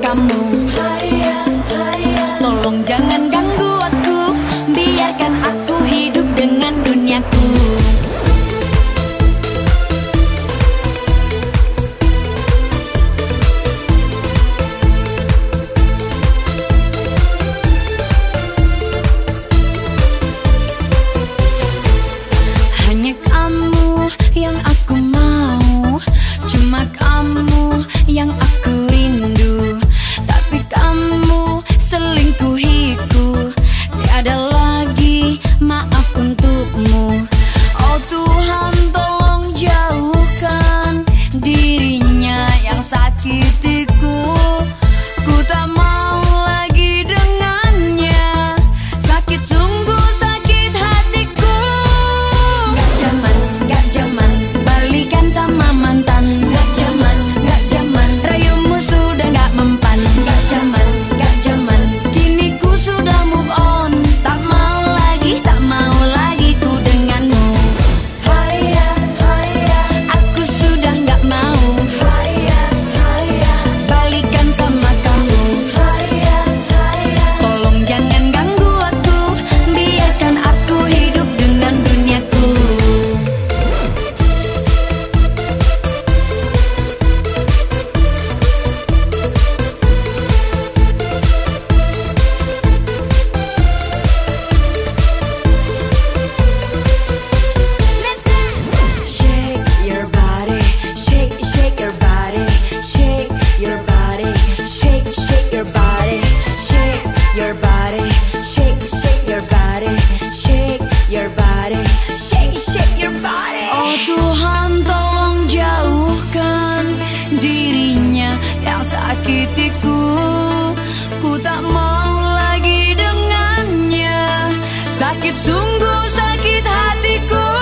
kamu. Tolong jangan ganggu aku. Biarkan aku hidup dengan duniaku. Hanya kamu yang aku mau. Cuma kamu yang aku Oh Tuhan tolong jauhkan dirinya yang sakitiku. Ku tak mau lagi dengannya. Sakit sungguh sakit hatiku.